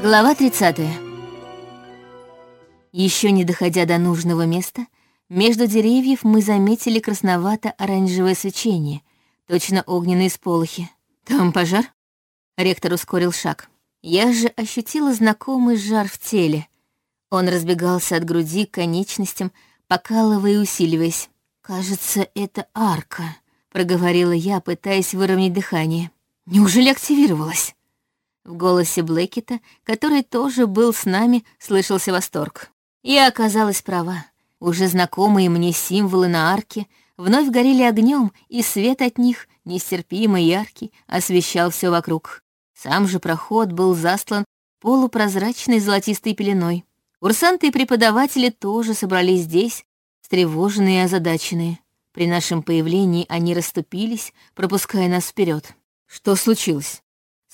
Глава 30. Еще не доходя до нужного места, между деревьев мы заметили красновато-оранжевое свечение, точно огненные сполохи. «Там пожар?» Ректор ускорил шаг. Я же ощутила знакомый жар в теле. Он разбегался от груди к конечностям, покалывая и усиливаясь. «Кажется, это арка», — проговорила я, пытаясь выровнять дыхание. «Неужели активировалась?» В голосе Блэкета, который тоже был с нами, слышался восторг. Я оказалась права. Уже знакомые мне символы на арке вновь горели огнем, и свет от них, нестерпимо яркий, освещал все вокруг. Сам же проход был застлан полупрозрачной золотистой пеленой. Курсанты и преподаватели тоже собрались здесь, встревоженные и озадаченные. При нашем появлении они расступились, пропуская нас вперед. «Что случилось?»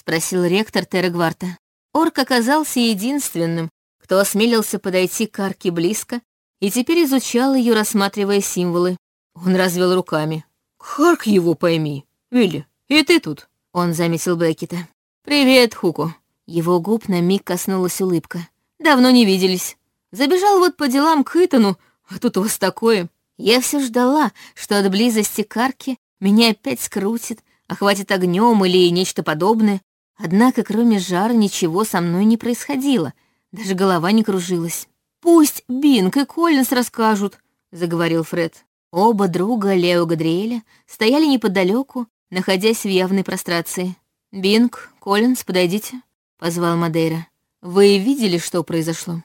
Спросил ректор Террагварта. Орк оказался единственным, кто осмелился подойти к арке близко и теперь изучал ее, рассматривая символы. Он развел руками. «Харк его пойми. Вилли, и ты тут?» Он заметил Беккета. «Привет, Хуку». Его губ на миг коснулась улыбка. «Давно не виделись. Забежал вот по делам к Итану, а тут у вас такое». Я все ждала, что от близости к арке меня опять скрутит, охватит огнем или нечто подобное, Однако, кроме жара, ничего со мной не происходило, даже голова не кружилась. «Пусть Бинг и Коллинс расскажут», — заговорил Фред. Оба друга Лео Гадриэля стояли неподалеку, находясь в явной прострации. «Бинг, Коллинс, подойдите», — позвал Мадейра. «Вы видели, что произошло?»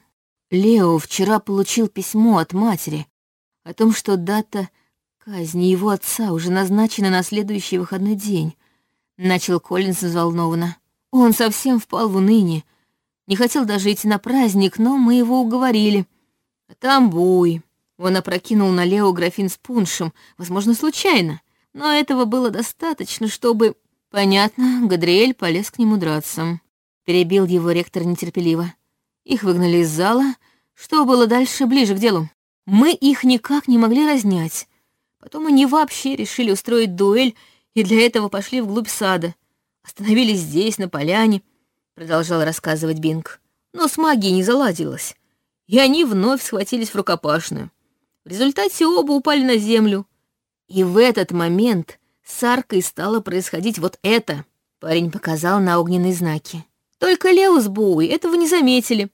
Лео вчера получил письмо от матери о том, что дата казни его отца уже назначена на следующий выходной день. Начал Коллинс взволнованно. Он совсем впал в уныние. Не хотел даже идти на праздник, но мы его уговорили. Там буй. Он опрокинул на Лео графин с пуншем, возможно, случайно. Но этого было достаточно, чтобы... Понятно, Гадриэль полез к нему драться. Перебил его ректор нетерпеливо. Их выгнали из зала. Что было дальше, ближе к делу? Мы их никак не могли разнять. Потом они вообще решили устроить дуэль, и для этого пошли вглубь сада. Остановились здесь, на поляне, продолжал рассказывать Бинг. Но с магией не заладилось. И они вновь схватились в рукопашную. В результате оба упали на землю. И в этот момент с аркой стало происходить вот это. Парень показал на огненные знаки. Только Лео с Боуи этого не заметили.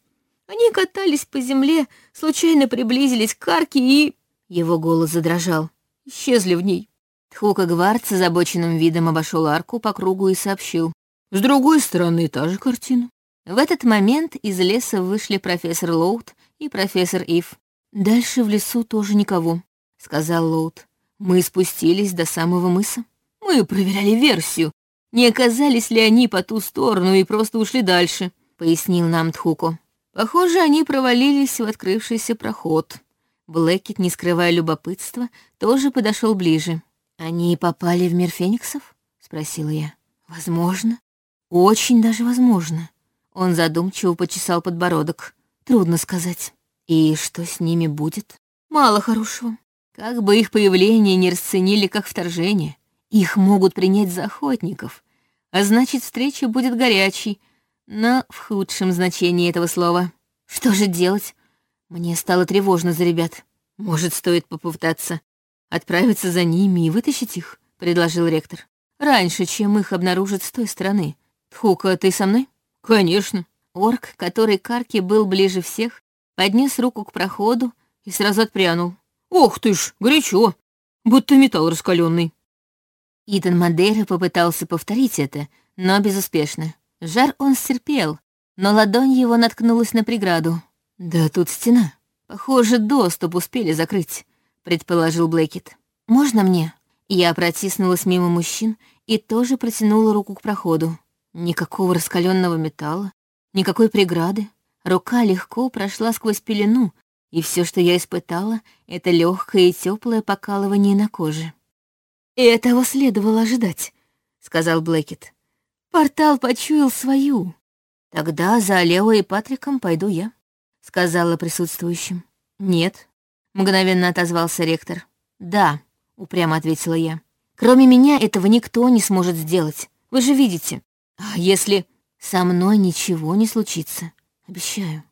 Они катались по земле, случайно приблизились к арке и... Его голос задрожал. Исчезли в ней. Тхука Гвард с озабоченным видом обошел арку по кругу и сообщил. «С другой стороны та же картина». В этот момент из леса вышли профессор Лоуд и профессор Ив. «Дальше в лесу тоже никого», — сказал Лоуд. «Мы спустились до самого мыса. Мы проверяли версию, не оказались ли они по ту сторону и просто ушли дальше», — пояснил нам Тхуко. «Похоже, они провалились в открывшийся проход». Блэкет, не скрывая любопытства, тоже подошел ближе. «Они попали в мир фениксов?» — спросила я. «Возможно. Очень даже возможно». Он задумчиво почесал подбородок. Трудно сказать. И что с ними будет? Мало хорошего. Как бы их появление не расценили как вторжение. Их могут принять за охотников. А значит, встреча будет горячей, но в худшем значении этого слова. Что же делать? Мне стало тревожно за ребят. Может, стоит попытаться «Отправиться за ними и вытащить их», — предложил ректор. «Раньше, чем их обнаружат с той стороны. Тхука, ты со мной?» «Конечно». Орк, который к арке был ближе всех, поднес руку к проходу и сразу отпрянул. «Ох ты ж, горячо! Будто металл раскаленный. Итан Мадейра попытался повторить это, но безуспешно. Жар он стерпел, но ладонь его наткнулась на преграду. «Да тут стена. Похоже, доступ успели закрыть предположил Блэкет. «Можно мне?» Я протиснулась мимо мужчин и тоже протянула руку к проходу. Никакого раскаленного металла, никакой преграды. Рука легко прошла сквозь пелену, и все, что я испытала, это легкое и теплое покалывание на коже. «И этого следовало ожидать», — сказал Блэкет. «Портал почуял свою. Тогда за Лео и Патриком пойду я», — сказала присутствующим. «Нет, Мгновенно отозвался ректор. «Да», — упрямо ответила я. «Кроме меня этого никто не сможет сделать. Вы же видите. А если...» Со мной ничего не случится. Обещаю.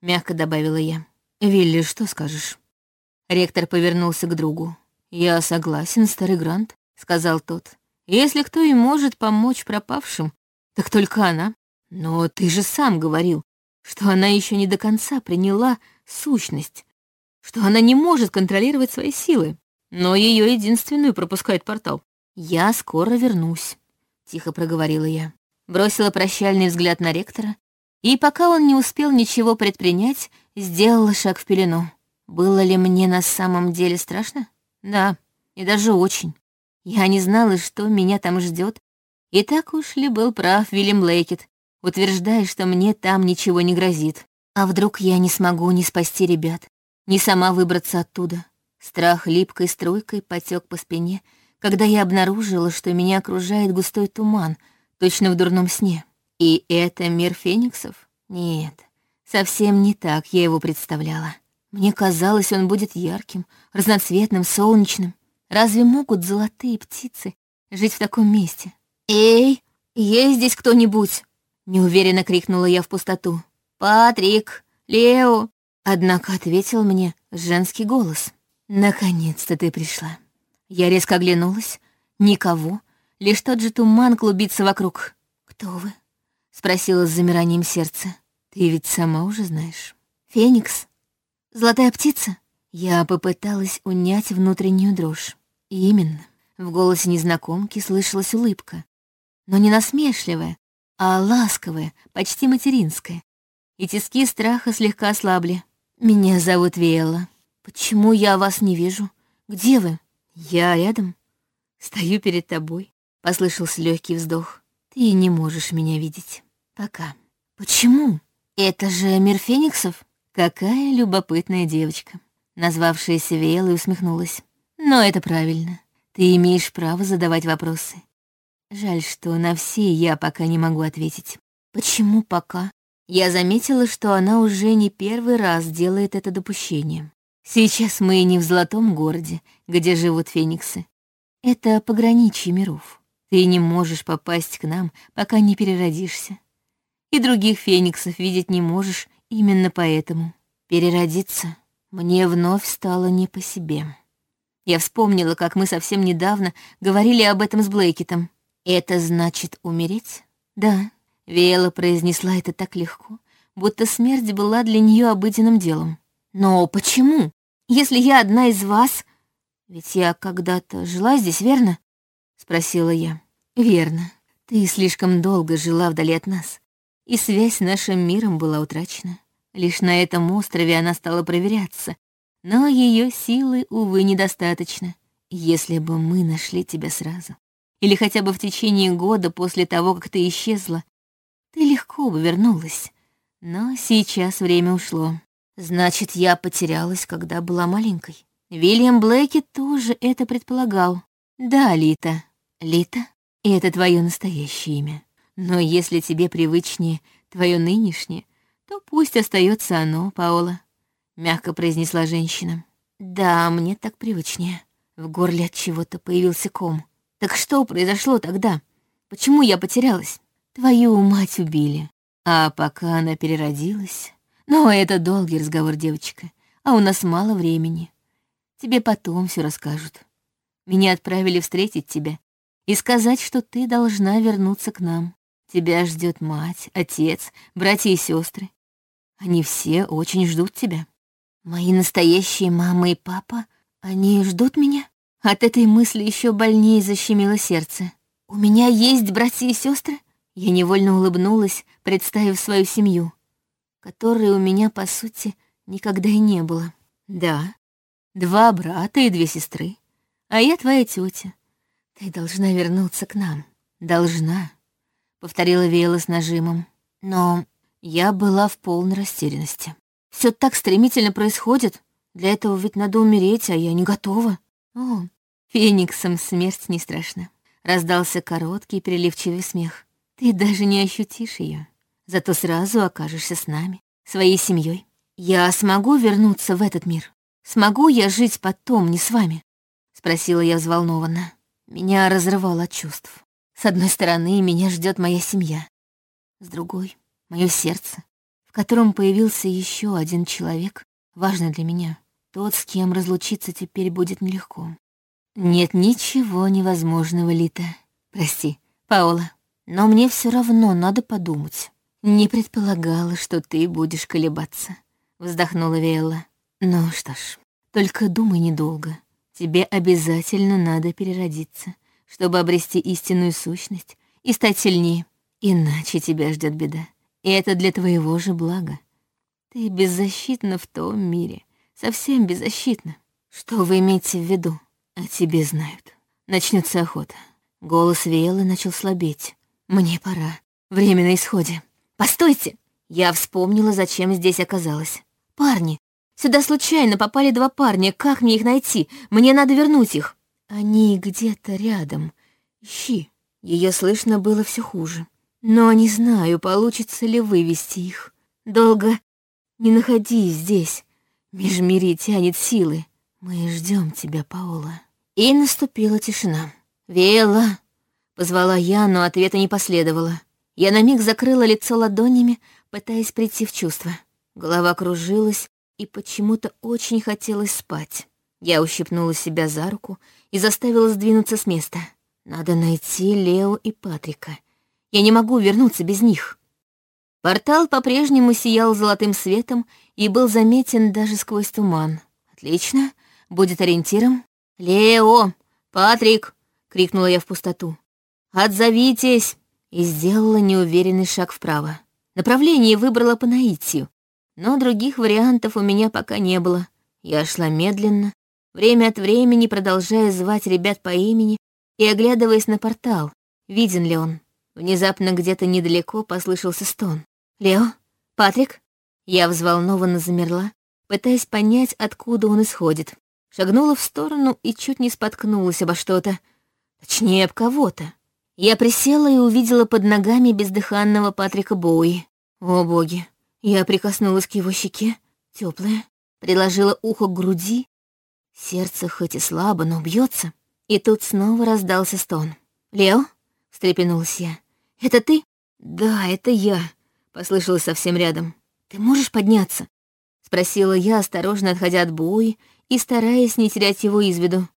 Мягко добавила я. Вилли, что скажешь? Ректор повернулся к другу. «Я согласен, старый Грант», — сказал тот. «Если кто и может помочь пропавшим, так только она. Но ты же сам говорил, что она еще не до конца приняла сущность, что она не может контролировать свои силы, но ее единственную пропускает портал. «Я скоро вернусь», — тихо проговорила я. Бросила прощальный взгляд на ректора, и пока он не успел ничего предпринять, сделала шаг в пелену. Было ли мне на самом деле страшно? Да, и даже очень. Я не знала, что меня там ждет, и так уж ли был прав Вильям Лейкет, утверждая, что мне там ничего не грозит. А вдруг я не смогу ни спасти ребят, ни сама выбраться оттуда? Страх липкой струйкой потек по спине, когда я обнаружила, что меня окружает густой туман, точно в дурном сне. И это мир фениксов? Нет, совсем не так я его представляла. Мне казалось, он будет ярким, разноцветным, солнечным. Разве могут золотые птицы жить в таком месте? «Эй, есть здесь кто-нибудь?» Неуверенно крикнула я в пустоту. «Патрик! Лео!» Однако ответил мне женский голос. «Наконец-то ты пришла». Я резко оглянулась. Никого, лишь тот же туман клубится вокруг. «Кто вы?» — спросила с замиранием сердца. «Ты ведь сама уже знаешь». «Феникс?» Золотая птица? Я попыталась унять внутреннюю дрожь. И именно. В голосе незнакомки слышалась улыбка. Но не насмешливая, а ласковая, почти материнская. И тиски страха слегка ослабли. «Меня зовут Виэла. Почему я вас не вижу? Где вы?» «Я рядом. Стою перед тобой», — послышался легкий вздох. «Ты не можешь меня видеть. Пока». «Почему? Это же мир фениксов?» Какая любопытная девочка. Назвавшаяся Виэлой усмехнулась. Но это правильно. Ты имеешь право задавать вопросы. Жаль, что на все я пока не могу ответить. Почему пока? Я заметила, что она уже не первый раз делает это допущение. Сейчас мы не в золотом городе, где живут фениксы. Это пограничье миров. Ты не можешь попасть к нам, пока не переродишься. И других фениксов видеть не можешь, Именно поэтому переродиться мне вновь стало не по себе. Я вспомнила, как мы совсем недавно говорили об этом с Блейкетом. «Это значит умереть?» «Да», — Виэла произнесла это так легко, будто смерть была для нее обыденным делом. «Но почему? Если я одна из вас...» «Ведь я когда-то жила здесь, верно?» — спросила я. «Верно. Ты слишком долго жила вдали от нас, и связь с нашим миром была утрачена. Лишь на этом острове она стала проверяться, но ее силы, увы, недостаточно. Если бы мы нашли тебя сразу, или хотя бы в течение года после того, как ты исчезла, ты легко бы вернулась. Но сейчас время ушло. Значит, я потерялась, когда была маленькой. Вильям Блэки тоже это предполагал. Да, Лита. Лита — это твое настоящее имя. Но если тебе привычнее твое нынешнее, то пусть остается оно, Паола», — мягко произнесла женщина. «Да, мне так привычнее». В горле от чего-то появился ком. «Так что произошло тогда? Почему я потерялась?» «Твою мать убили. А пока она переродилась...» «Но это долгий разговор, девочка, а у нас мало времени. Тебе потом все расскажут. Меня отправили встретить тебя и сказать, что ты должна вернуться к нам. Тебя ждет мать, отец, братья и сестры. Они все очень ждут тебя. Мои настоящие мама и папа, они ждут меня? От этой мысли еще больнее защемило сердце. У меня есть братья и сестры? Я невольно улыбнулась, представив свою семью, которой у меня, по сути, никогда и не было. Да, два брата и две сестры, а я твоя тетя. Ты должна вернуться к нам. Должна, повторила Вейла с нажимом. Но я была в полной растерянности. Все так стремительно происходит. Для этого ведь надо умереть, а я не готова. О, фениксом смерть не страшна. Раздался короткий переливчивый смех. Ты даже не ощутишь ее. Зато сразу окажешься с нами, своей семьей. Я смогу вернуться в этот мир? Смогу я жить потом не с вами? Спросила я взволнованно. Меня разрывало от чувств. С одной стороны, меня ждет моя семья. с другой — мое сердце, в котором появился еще один человек, важный для меня. Тот, с кем разлучиться теперь будет нелегко. Нет ничего невозможного, Лита. Прости, Паола. Но мне все равно надо подумать. Не предполагала, что ты будешь колебаться. Вздохнула Виэлла. Ну что ж, только думай недолго. Тебе обязательно надо переродиться, чтобы обрести истинную сущность и стать сильнее. Иначе тебя ждет беда. И это для твоего же блага. Ты беззащитна в том мире. Совсем беззащитна. Что вы имеете в виду? А тебе знают. Начнется охота. Голос Виэлы начал слабеть. Мне пора. Время на исходе. Постойте! Я вспомнила, зачем здесь оказалась. Парни, Сюда случайно попали два парня. Как мне их найти? Мне надо вернуть их. Они где-то рядом. Ищи. Ее слышно было все хуже. Но не знаю, получится ли вывести их. Долго не находи здесь. Межмири тянет силы. Мы ждем тебя, Паола. И наступила тишина. «Вела!» — позвала я, но ответа не последовало. Я на миг закрыла лицо ладонями, пытаясь прийти в чувство. Голова кружилась, и почему-то очень хотелось спать. Я ущипнула себя за руку и заставила сдвинуться с места. Надо найти Лео и Патрика. Я не могу вернуться без них. Портал по-прежнему сиял золотым светом и был заметен даже сквозь туман. Отлично, будет ориентиром. «Лео! Патрик!» — крикнула я в пустоту. «Отзовитесь!» и сделала неуверенный шаг вправо. Направление выбрала по наитию, но других вариантов у меня пока не было. Я шла медленно, время от времени продолжая звать ребят по имени и оглядываясь на портал, виден ли он. Внезапно где-то недалеко послышался стон. «Лео? Патрик?» Я взволнованно замерла, пытаясь понять, откуда он исходит. Шагнула в сторону и чуть не споткнулась обо что-то. Точнее, об кого-то. Я присела и увидела под ногами бездыханного Патрика Боуи. О, боги, я прикоснулась к его щеке, теплая, приложила ухо к груди. Сердце хоть и слабо, но бьется. И тут снова раздался стон. «Лео?» — встрепенулась я. «Это ты?» «Да, это я», — послышалось совсем рядом. «Ты можешь подняться?» — спросила я, осторожно отходя от Буи и стараясь не терять его из виду.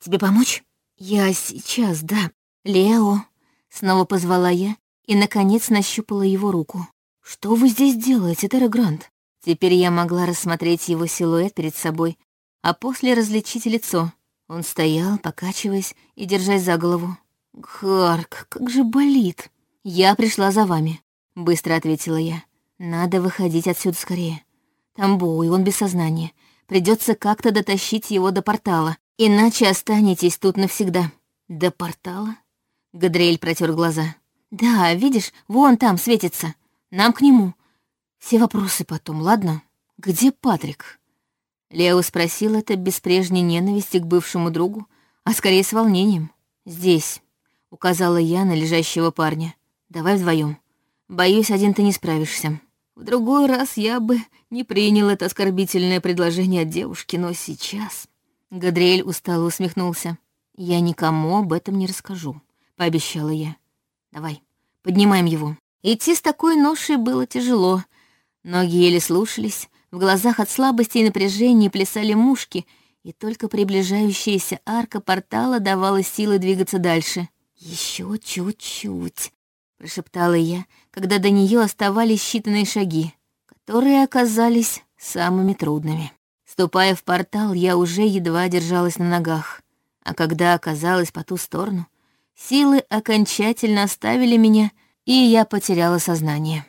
«Тебе помочь?» «Я сейчас, да. Лео!» — снова позвала я и, наконец, нащупала его руку. «Что вы здесь делаете, Грант?» Теперь я могла рассмотреть его силуэт перед собой, а после различить лицо. Он стоял, покачиваясь и держась за голову. «Гарк, как же болит!» «Я пришла за вами», — быстро ответила я. «Надо выходить отсюда скорее. Там Боуи, он без сознания. Придется как-то дотащить его до портала, иначе останетесь тут навсегда». «До портала?» Гадриэль протер глаза. «Да, видишь, вон там светится. Нам к нему. Все вопросы потом, ладно? Где Патрик?» Лео спросил это без прежней ненависти к бывшему другу, а скорее с волнением. «Здесь», — указала я на лежащего парня. «Давай вдвоем. Боюсь, один ты не справишься. В другой раз я бы не принял это оскорбительное предложение от девушки, но сейчас...» Гадриэль устало усмехнулся. «Я никому об этом не расскажу», — пообещала я. «Давай, поднимаем его». Идти с такой ношей было тяжело. Ноги еле слушались, в глазах от слабости и напряжения плясали мушки, и только приближающаяся арка портала давала силы двигаться дальше. Еще чуть-чуть», — прошептала я, когда до нее оставались считанные шаги, которые оказались самыми трудными. Ступая в портал, я уже едва держалась на ногах, а когда оказалась по ту сторону, силы окончательно оставили меня — и я потеряла сознание.